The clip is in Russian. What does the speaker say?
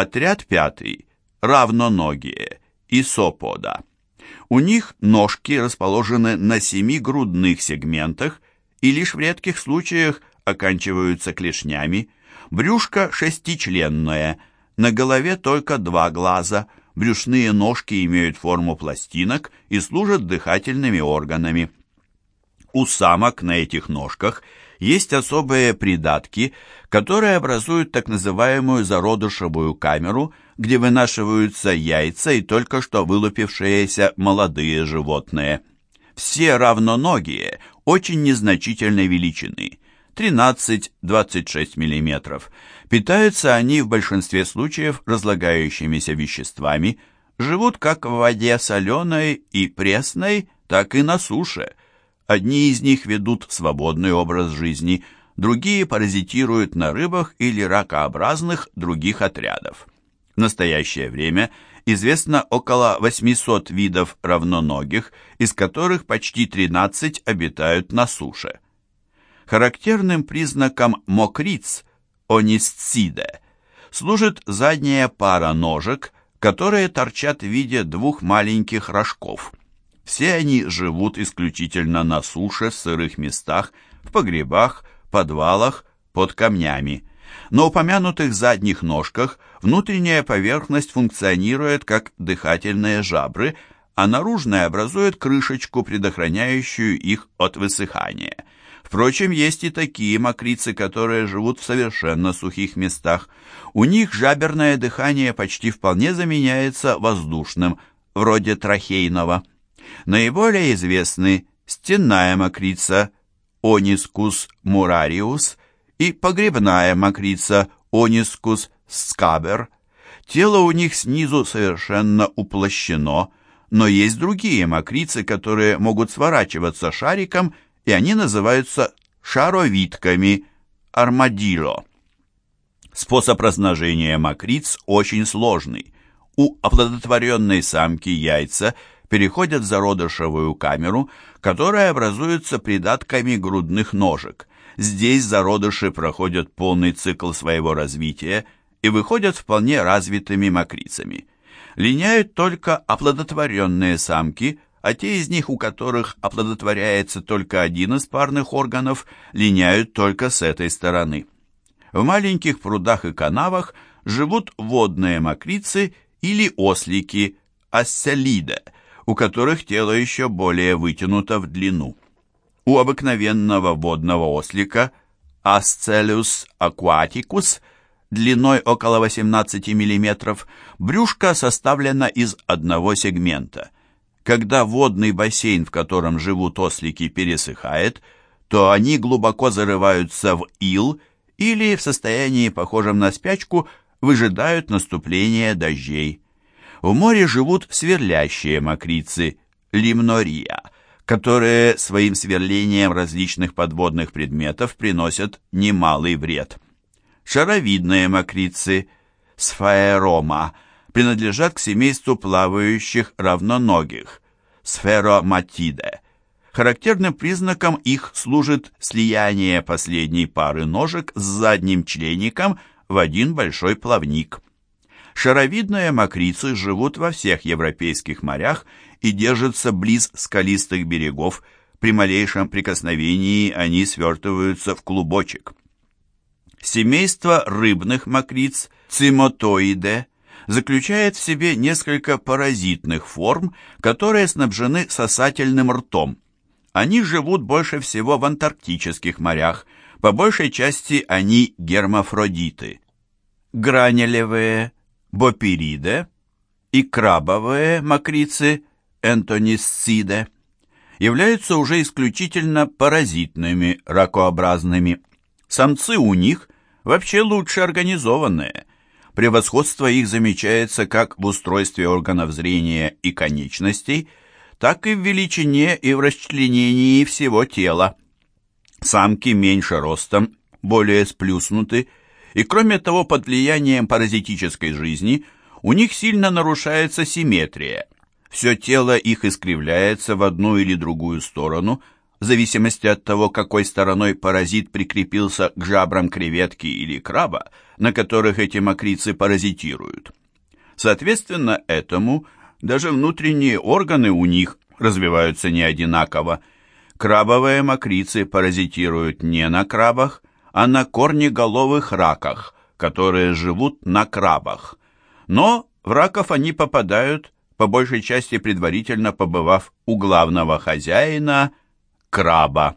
Отряд пятый – равноногие, исопода. У них ножки расположены на семи грудных сегментах и лишь в редких случаях оканчиваются клешнями. Брюшко шестичленное, на голове только два глаза, брюшные ножки имеют форму пластинок и служат дыхательными органами. У самок на этих ножках есть особые придатки, которые образуют так называемую зародышевую камеру, где вынашиваются яйца и только что вылупившиеся молодые животные. Все равноногие, очень незначительной величины, 13-26 мм. Питаются они в большинстве случаев разлагающимися веществами, живут как в воде соленой и пресной, так и на суше. Одни из них ведут свободный образ жизни, другие паразитируют на рыбах или ракообразных других отрядов. В настоящее время известно около 800 видов равноногих, из которых почти 13 обитают на суше. Характерным признаком мокриц, онисциде, служит задняя пара ножек, которые торчат в виде двух маленьких рожков. Все они живут исключительно на суше, в сырых местах, в погребах, подвалах, под камнями. На упомянутых задних ножках внутренняя поверхность функционирует как дыхательные жабры, а наружная образует крышечку, предохраняющую их от высыхания. Впрочем, есть и такие мокрицы, которые живут в совершенно сухих местах. У них жаберное дыхание почти вполне заменяется воздушным, вроде трахейного. Наиболее известны стенная мокрица Онискус мурариус и погребная мокрица Онискус скабер. Тело у них снизу совершенно уплощено, но есть другие мокрицы, которые могут сворачиваться шариком и они называются шаровидками, армадило. Способ размножения мокриц очень сложный. У оплодотворенной самки яйца переходят в зародышевую камеру, которая образуется придатками грудных ножек. Здесь зародыши проходят полный цикл своего развития и выходят вполне развитыми мокрицами. Линяют только оплодотворенные самки, а те из них, у которых оплодотворяется только один из парных органов, линяют только с этой стороны. В маленьких прудах и канавах живут водные мокрицы или ослики, асселида, у которых тело еще более вытянуто в длину. У обыкновенного водного ослика Ascellus aquaticus длиной около 18 мм брюшко составлено из одного сегмента – когда водный бассейн, в котором живут ослики, пересыхает, то они глубоко зарываются в ил или в состоянии, похожем на спячку, выжидают наступления дождей. В море живут сверлящие мокрицы, лимнория, которые своим сверлением различных подводных предметов приносят немалый вред. Шаровидные мокрицы, сфаерома – принадлежат к семейству плавающих равноногих, сфероматиде. Характерным признаком их служит слияние последней пары ножек с задним члеником в один большой плавник. Шаровидные мокрицы живут во всех европейских морях и держатся близ скалистых берегов, при малейшем прикосновении они свертываются в клубочек. Семейство рыбных мокриц, цимотоиде, заключает в себе несколько паразитных форм, которые снабжены сосательным ртом. Они живут больше всего в антарктических морях, по большей части они гермафродиты. Гранелевые бопириде и крабовые мокрицы энтонисциде являются уже исключительно паразитными ракообразными. Самцы у них вообще лучше организованные, Превосходство их замечается как в устройстве органов зрения и конечностей, так и в величине и в расчленении всего тела. Самки меньше ростом, более сплюснуты, и кроме того под влиянием паразитической жизни у них сильно нарушается симметрия. Все тело их искривляется в одну или другую сторону, в зависимости от того, какой стороной паразит прикрепился к жабрам креветки или краба, на которых эти мокрицы паразитируют. Соответственно этому, даже внутренние органы у них развиваются не одинаково. Крабовые мокрицы паразитируют не на крабах, а на корнеголовых раках, которые живут на крабах. Но в раков они попадают, по большей части предварительно побывав у главного хозяина – краба.